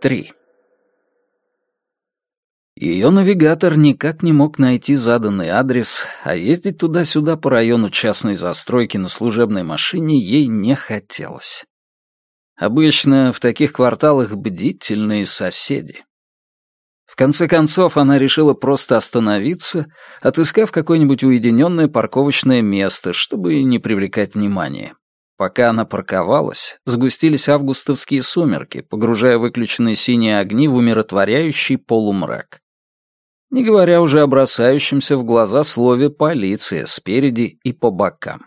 3. Ее навигатор никак не мог найти заданный адрес, а ездить туда-сюда по району частной застройки на служебной машине ей не хотелось. Обычно в таких кварталах бдительные соседи. В конце концов, она решила просто остановиться, отыскав какое-нибудь уединенное парковочное место, чтобы не привлекать внимания. Пока она парковалась, сгустились августовские сумерки, погружая выключенные синие огни в умиротворяющий полумрак. Не говоря уже о бросающемся в глаза слове «полиция» спереди и по бокам.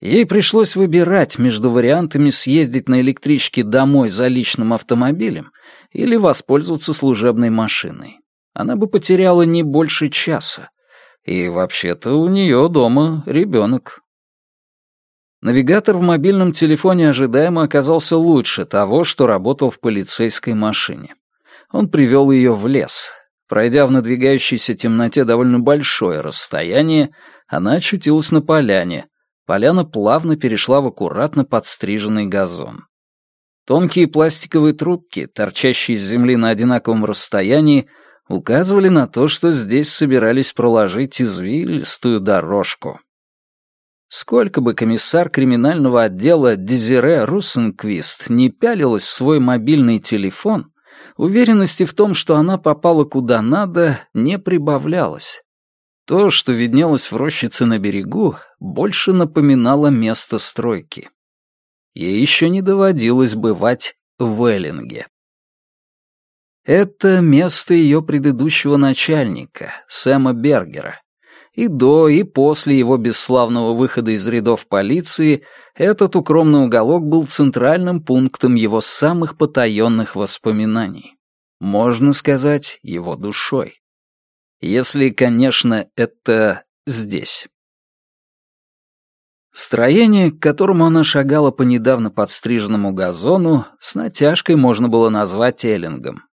Ей пришлось выбирать между вариантами съездить на электричке домой за личным автомобилем или воспользоваться служебной машиной. Она бы потеряла не больше часа. И вообще-то у нее дома ребенок. Навигатор в мобильном телефоне ожидаемо оказался лучше того, что работал в полицейской машине. Он привел ее в лес. Пройдя в надвигающейся темноте довольно большое расстояние, она очутилась на поляне. Поляна плавно перешла в аккуратно подстриженный газон. Тонкие пластиковые трубки, торчащие из земли на одинаковом расстоянии, указывали на то, что здесь собирались проложить извилистую дорожку. Сколько бы комиссар криминального отдела Дезире Руссенквист не пялилась в свой мобильный телефон, уверенности в том, что она попала куда надо, не прибавлялось. То, что виднелось в рощице на берегу, больше напоминало место стройки ей еще не доводилось бывать в Эллинге. Это место ее предыдущего начальника, Сэма Бергера. И до, и после его бесславного выхода из рядов полиции этот укромный уголок был центральным пунктом его самых потаенных воспоминаний. Можно сказать, его душой. Если, конечно, это здесь. Строение, к которому она шагала по недавно подстриженному газону, с натяжкой можно было назвать эллингом.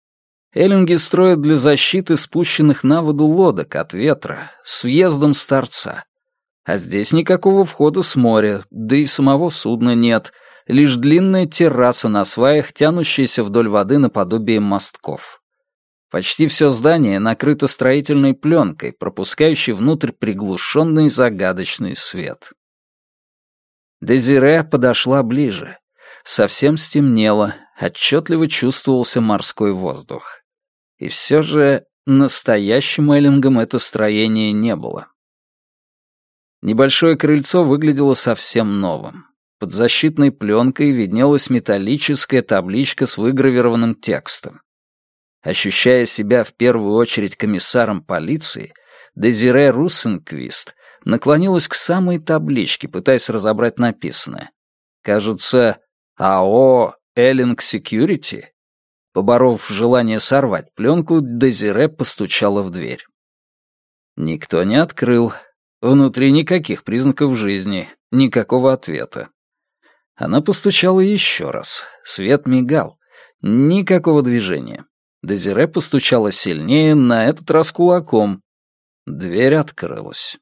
Эллинги строят для защиты спущенных на воду лодок от ветра, с въездом с торца. А здесь никакого входа с моря, да и самого судна нет, лишь длинная терраса на сваях, тянущаяся вдоль воды наподобие мостков. Почти все здание накрыто строительной пленкой, пропускающей внутрь приглушенный загадочный свет. Дезире подошла ближе. Совсем стемнело, отчетливо чувствовался морской воздух. И все же настоящим эллингом это строение не было. Небольшое крыльцо выглядело совсем новым. Под защитной пленкой виднелась металлическая табличка с выгравированным текстом. Ощущая себя в первую очередь комиссаром полиции, Дезире Руссенквист наклонилась к самой табличке, пытаясь разобрать написанное. Кажется, АО «Эллинг Секьюрити». Поборов желание сорвать пленку, Дезире постучала в дверь. Никто не открыл. Внутри никаких признаков жизни, никакого ответа. Она постучала еще раз. Свет мигал. Никакого движения. Дезире постучала сильнее, на этот раз кулаком. Дверь открылась.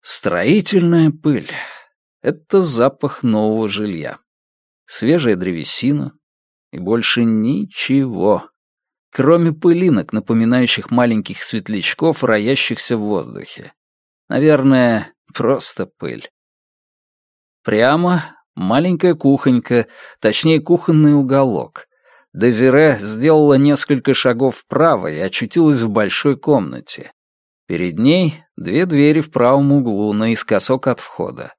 Строительная пыль — это запах нового жилья. Свежая древесина и больше ничего, кроме пылинок, напоминающих маленьких светлячков, роящихся в воздухе. Наверное, просто пыль. Прямо маленькая кухонька, точнее кухонный уголок. Дезире сделала несколько шагов вправо и очутилась в большой комнате. Перед ней две двери в правом углу, наискосок от входа.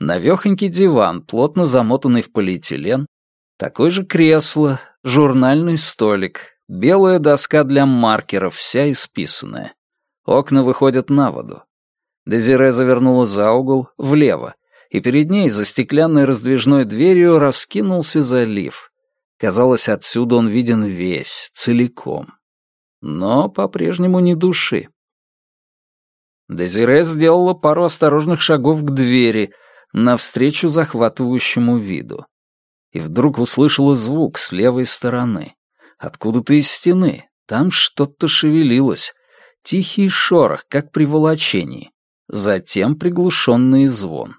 Навехонький диван, плотно замотанный в полиэтилен, такое же кресло, журнальный столик, белая доска для маркеров, вся исписанная. Окна выходят на воду. Дезире завернула за угол, влево, и перед ней за стеклянной раздвижной дверью раскинулся залив. Казалось, отсюда он виден весь, целиком. Но по-прежнему не души. Дезире сделала пару осторожных шагов к двери, навстречу захватывающему виду. И вдруг услышала звук с левой стороны. Откуда-то из стены. Там что-то шевелилось. Тихий шорох, как при волочении. Затем приглушенный звон.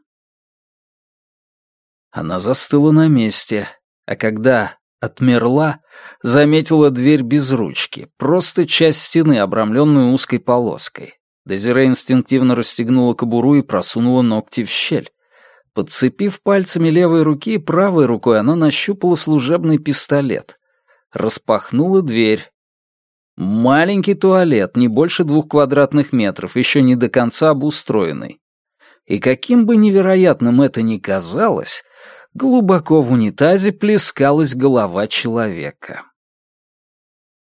Она застыла на месте. а когда отмерла, заметила дверь без ручки, просто часть стены, обрамленную узкой полоской. Дезире инстинктивно расстегнула кобуру и просунула ногти в щель. Подцепив пальцами левой руки, правой рукой она нащупала служебный пистолет. Распахнула дверь. Маленький туалет, не больше двух квадратных метров, еще не до конца обустроенный. И каким бы невероятным это ни казалось, глубоко в унитазе плескалась голова человека.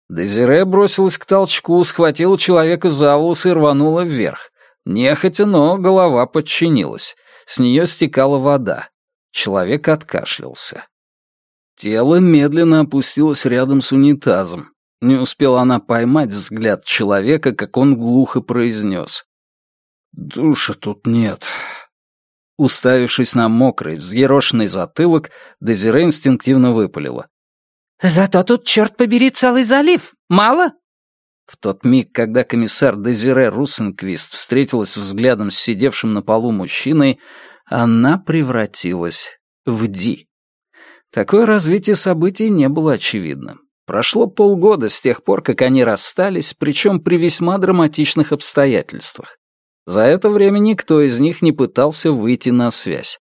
Дезире бросилась к толчку, схватила человека за волосы и рванула вверх. Нехотя, но голова подчинилась. С нее стекала вода. Человек откашлялся. Тело медленно опустилось рядом с унитазом. Не успела она поймать взгляд человека, как он глухо произнес. «Душа тут нет». Уставившись на мокрый, взъерошенный затылок, Дезире инстинктивно выпалила. «Зато тут, черт побери, целый залив. Мало?» В тот миг, когда комиссар Дезире Руссенквист встретилась взглядом с сидевшим на полу мужчиной, она превратилась в Ди. Такое развитие событий не было очевидным. Прошло полгода с тех пор, как они расстались, причем при весьма драматичных обстоятельствах. За это время никто из них не пытался выйти на связь.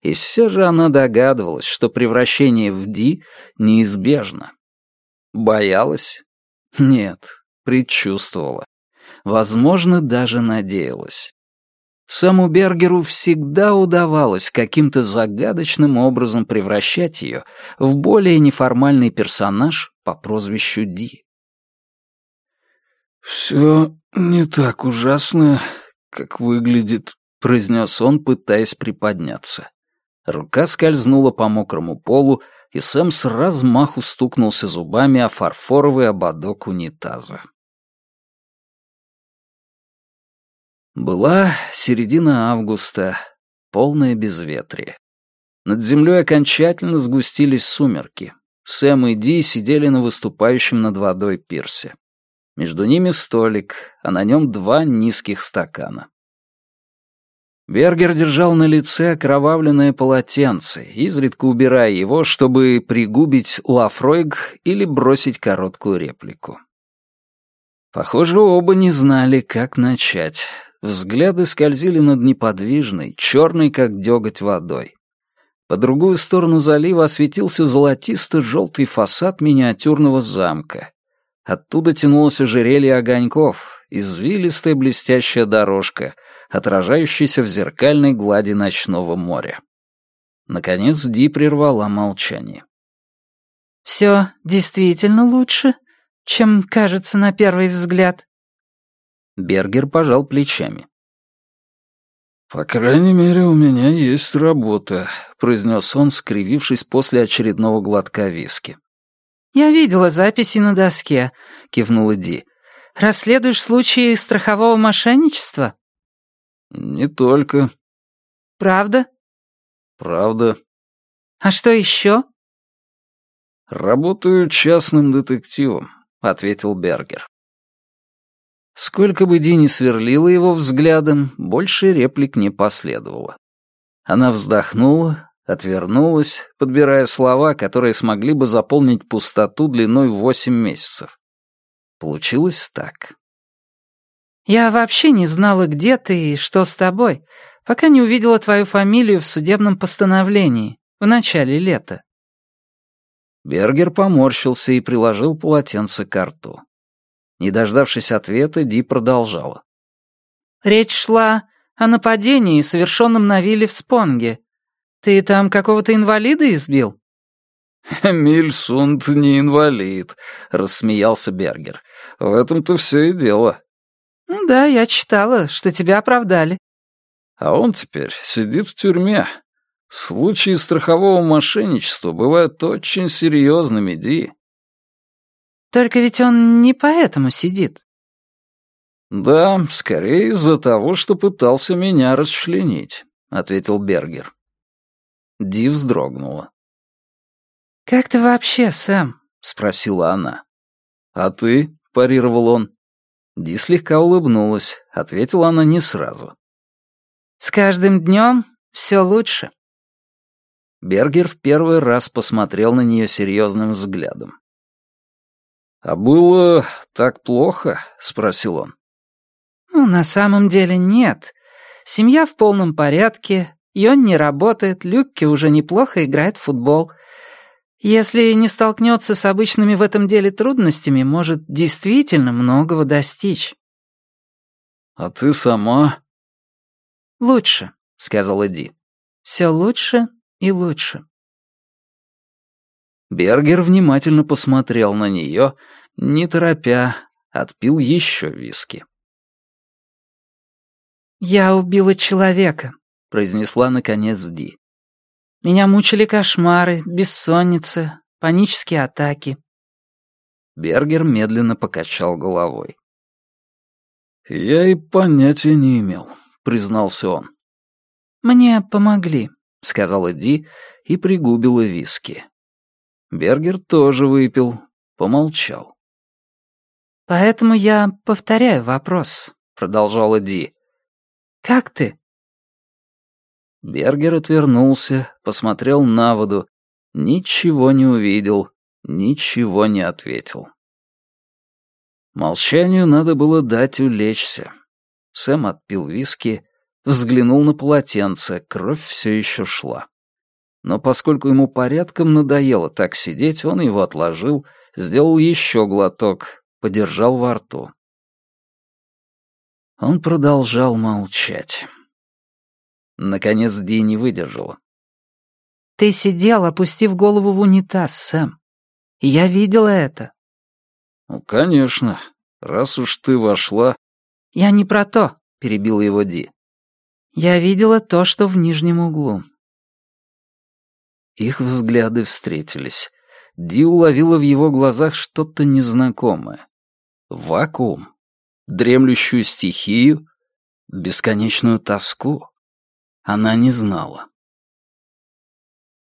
И все же она догадывалась, что превращение в Ди неизбежно. Боялась? Нет, предчувствовала. Возможно, даже надеялась. Саму Бергеру всегда удавалось каким-то загадочным образом превращать ее в более неформальный персонаж по прозвищу Ди. «Все не так ужасно, как выглядит», — произнес он, пытаясь приподняться. Рука скользнула по мокрому полу, и Сэм с размаху стукнулся зубами о фарфоровый ободок унитаза. Была середина августа, полное безветрие. Над землей окончательно сгустились сумерки. Сэм и Ди сидели на выступающем над водой пирсе. Между ними столик, а на нем два низких стакана. Бергер держал на лице окровавленное полотенце, изредка убирая его, чтобы пригубить лафройг или бросить короткую реплику. Похоже, оба не знали, как начать. Взгляды скользили над неподвижной, черной, как деготь, водой. По другую сторону залива осветился золотисто-желтый фасад миниатюрного замка. Оттуда тянулось ожерелье огоньков, извилистая блестящая дорожка — отражающийся в зеркальной глади ночного моря. Наконец Ди прервала молчание. «Все действительно лучше, чем кажется на первый взгляд?» Бергер пожал плечами. «По крайней мере, у меня есть работа», — произнес он, скривившись после очередного глотка виски. «Я видела записи на доске», — кивнула Ди. «Расследуешь случаи страхового мошенничества?» «Не только». «Правда?» «Правда». «А что еще?» «Работаю частным детективом», — ответил Бергер. Сколько бы Ди ни сверлила его взглядом, больше реплик не последовало. Она вздохнула, отвернулась, подбирая слова, которые смогли бы заполнить пустоту длиной в восемь месяцев. Получилось так. Я вообще не знала, где ты и что с тобой, пока не увидела твою фамилию в судебном постановлении в начале лета». Бергер поморщился и приложил полотенце к рту. Не дождавшись ответа, Ди продолжала. «Речь шла о нападении, совершенном на вилле в Спонге. Ты там какого-то инвалида избил?» «Мильсунд не инвалид», — рассмеялся Бергер. «В этом-то все и дело. Ну да, я читала, что тебя оправдали. А он теперь сидит в тюрьме. Случаи страхового мошенничества бывают очень серьезными, Ди. Только ведь он не поэтому сидит. Да, скорее из-за того, что пытался меня расчленить, ответил Бергер. Ди вздрогнула. «Как ты вообще, Сэм?» — спросила она. «А ты?» — парировал он. Ди слегка улыбнулась, ответила она не сразу. «С каждым днем все лучше». Бергер в первый раз посмотрел на нее серьезным взглядом. «А было так плохо?» — спросил он. «Ну, на самом деле нет. Семья в полном порядке, Йон не работает, Люкке уже неплохо играет в футбол. Если не столкнется с обычными в этом деле трудностями, может действительно многого достичь». «А ты сама?» «Лучше», — сказал Эдди. «Все лучше и лучше». Бергер внимательно посмотрел на нее, не торопя, отпил еще виски. «Я убила человека», — произнесла наконец Ди. «Меня мучили кошмары, бессонница, панические атаки». Бергер медленно покачал головой. «Я и понятия не имел», — признался он. «Мне помогли», — сказала Ди и пригубила виски. Бергер тоже выпил, помолчал. «Поэтому я повторяю вопрос», — продолжала Ди. «Как ты?» Бергер отвернулся, посмотрел на воду, ничего не увидел, ничего не ответил. Молчанию надо было дать улечься. Сэм отпил виски, взглянул на полотенце, кровь все еще шла но поскольку ему порядком надоело так сидеть, он его отложил, сделал еще глоток, подержал во рту. Он продолжал молчать. Наконец Ди не выдержала. «Ты сидел, опустив голову в унитаз, Сэм. Я видела это». «Ну, конечно. Раз уж ты вошла...» «Я не про то», — перебил его Ди. «Я видела то, что в нижнем углу. Их взгляды встретились. Ди уловила в его глазах что-то незнакомое. Вакуум, дремлющую стихию, бесконечную тоску. Она не знала.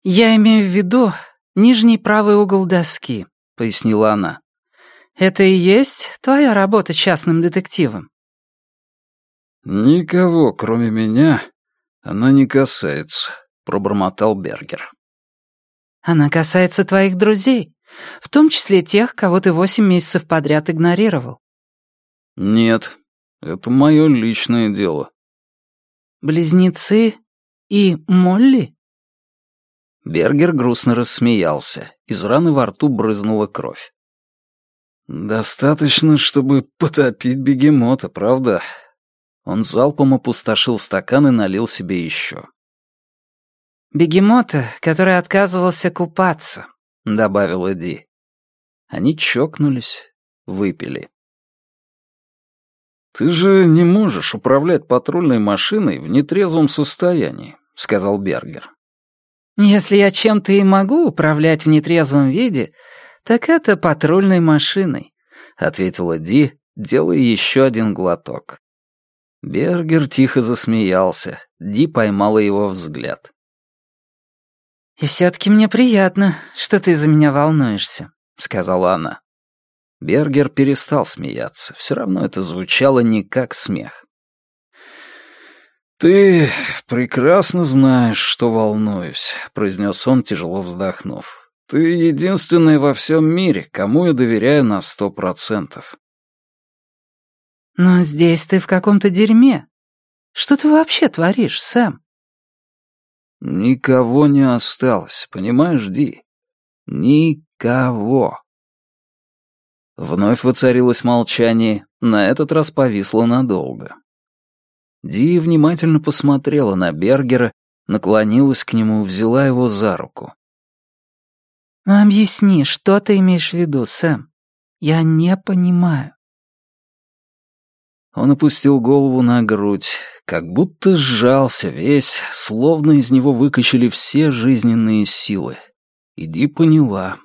«Я имею в виду нижний правый угол доски», — пояснила она. «Это и есть твоя работа частным детективом?» «Никого, кроме меня, она не касается», — пробормотал Бергер. Она касается твоих друзей, в том числе тех, кого ты восемь месяцев подряд игнорировал. Нет, это мое личное дело. Близнецы и Молли? Бергер грустно рассмеялся. Из раны во рту брызнула кровь. «Достаточно, чтобы потопить бегемота, правда?» Он залпом опустошил стакан и налил себе еще. «Бегемота, который отказывался купаться», — добавила Ди. Они чокнулись, выпили. «Ты же не можешь управлять патрульной машиной в нетрезвом состоянии», — сказал Бергер. «Если я чем-то и могу управлять в нетрезвом виде, так это патрульной машиной», — ответила Ди, делая еще один глоток. Бергер тихо засмеялся. Ди поймала его взгляд. «И все-таки мне приятно, что ты за меня волнуешься», — сказала она. Бергер перестал смеяться. Все равно это звучало не как смех. «Ты прекрасно знаешь, что волнуюсь», — произнес он, тяжело вздохнув. «Ты единственный во всем мире, кому я доверяю на сто процентов». «Но здесь ты в каком-то дерьме. Что ты вообще творишь, Сэм?» Никого не осталось, понимаешь, Ди? Никого. Вновь воцарилось молчание, на этот раз повисло надолго. Ди внимательно посмотрела на Бергера, наклонилась к нему, взяла его за руку. «Объясни, что ты имеешь в виду, Сэм? Я не понимаю». Он опустил голову на грудь, как будто сжался весь, словно из него выкачали все жизненные силы. Иди поняла.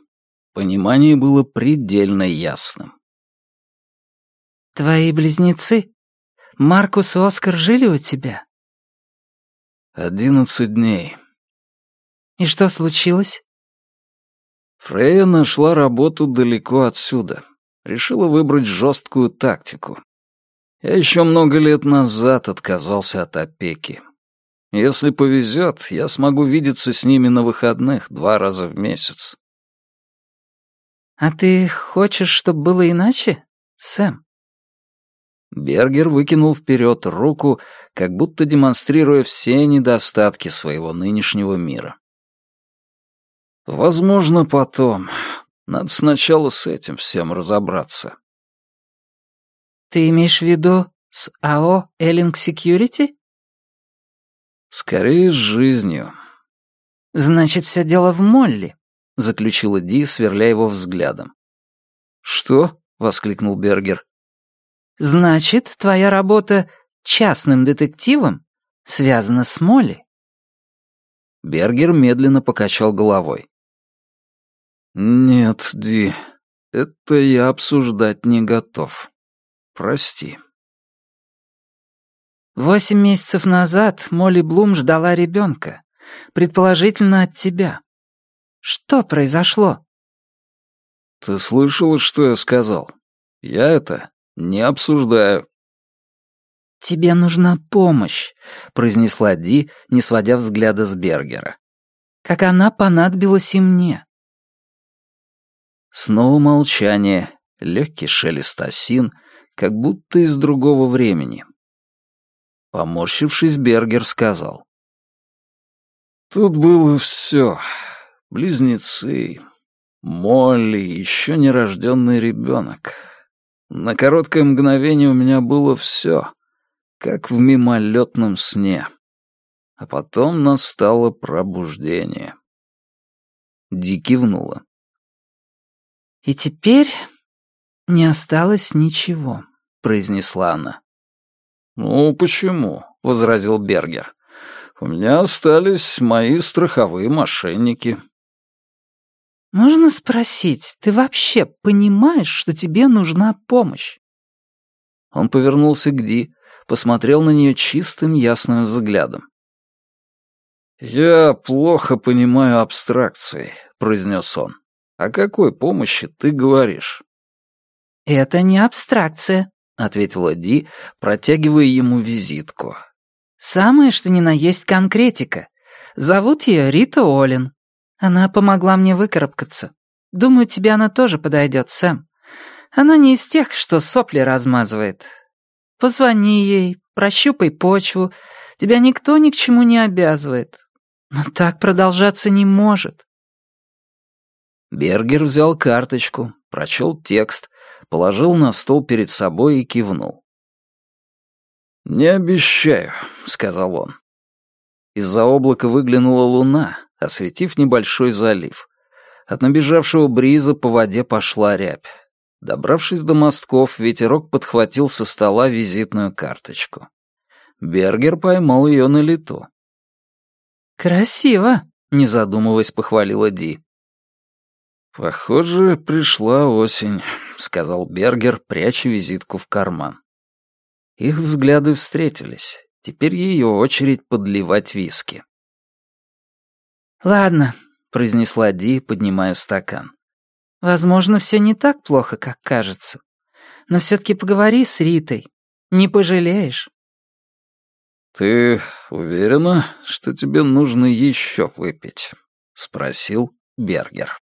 Понимание было предельно ясным. «Твои близнецы? Маркус и Оскар жили у тебя?» «Одиннадцать дней». «И что случилось?» Фрея нашла работу далеко отсюда. Решила выбрать жесткую тактику. Я еще много лет назад отказался от опеки. Если повезет, я смогу видеться с ними на выходных два раза в месяц. «А ты хочешь, чтобы было иначе, Сэм?» Бергер выкинул вперед руку, как будто демонстрируя все недостатки своего нынешнего мира. «Возможно, потом. Надо сначала с этим всем разобраться». «Ты имеешь в виду с АО Эллинг Секьюрити?» «Скорее, с жизнью». «Значит, все дело в Молли», — заключила Ди, сверля его взглядом. «Что?» — воскликнул Бергер. «Значит, твоя работа частным детективом связана с Молли?» Бергер медленно покачал головой. «Нет, Ди, это я обсуждать не готов. Прости». Восемь месяцев назад Молли Блум ждала ребенка, предположительно от тебя. Что произошло? Ты слышала, что я сказал? Я это не обсуждаю. «Тебе нужна помощь», — произнесла Ди, не сводя взгляда с Бергера. «Как она понадобилась и мне». Снова молчание, легкий шелест осин, как будто из другого времени. Поморщившись, Бергер сказал. «Тут было все. Близнецы, Молли, еще нерожденный ребенок. На короткое мгновение у меня было все, как в мимолетном сне. А потом настало пробуждение». Ди кивнула. «И теперь не осталось ничего», — произнесла она. «Ну, почему?» — возразил Бергер. «У меня остались мои страховые мошенники». «Можно спросить, ты вообще понимаешь, что тебе нужна помощь?» Он повернулся к Ди, посмотрел на нее чистым, ясным взглядом. «Я плохо понимаю абстракции», — произнес он. «О какой помощи ты говоришь?» «Это не абстракция», — ответила Ди, протягивая ему визитку. «Самое, что ни на есть конкретика. Зовут ее Рита Олин. Она помогла мне выкарабкаться. Думаю, тебе она тоже подойдет, Сэм. Она не из тех, что сопли размазывает. Позвони ей, прощупай почву. Тебя никто ни к чему не обязывает. Но так продолжаться не может». Бергер взял карточку, прочел текст, положил на стол перед собой и кивнул. «Не обещаю», — сказал он. Из-за облака выглянула луна, осветив небольшой залив. От набежавшего бриза по воде пошла рябь. Добравшись до мостков, ветерок подхватил со стола визитную карточку. Бергер поймал ее на лету. «Красиво», — не задумываясь, похвалила Ди. «Похоже, пришла осень», — сказал Бергер, пряча визитку в карман. Их взгляды встретились. Теперь ее очередь подливать виски. «Ладно», — произнесла Ди, поднимая стакан. «Возможно, все не так плохо, как кажется. Но все-таки поговори с Ритой. Не пожалеешь». «Ты уверена, что тебе нужно еще выпить?» — спросил Бергер.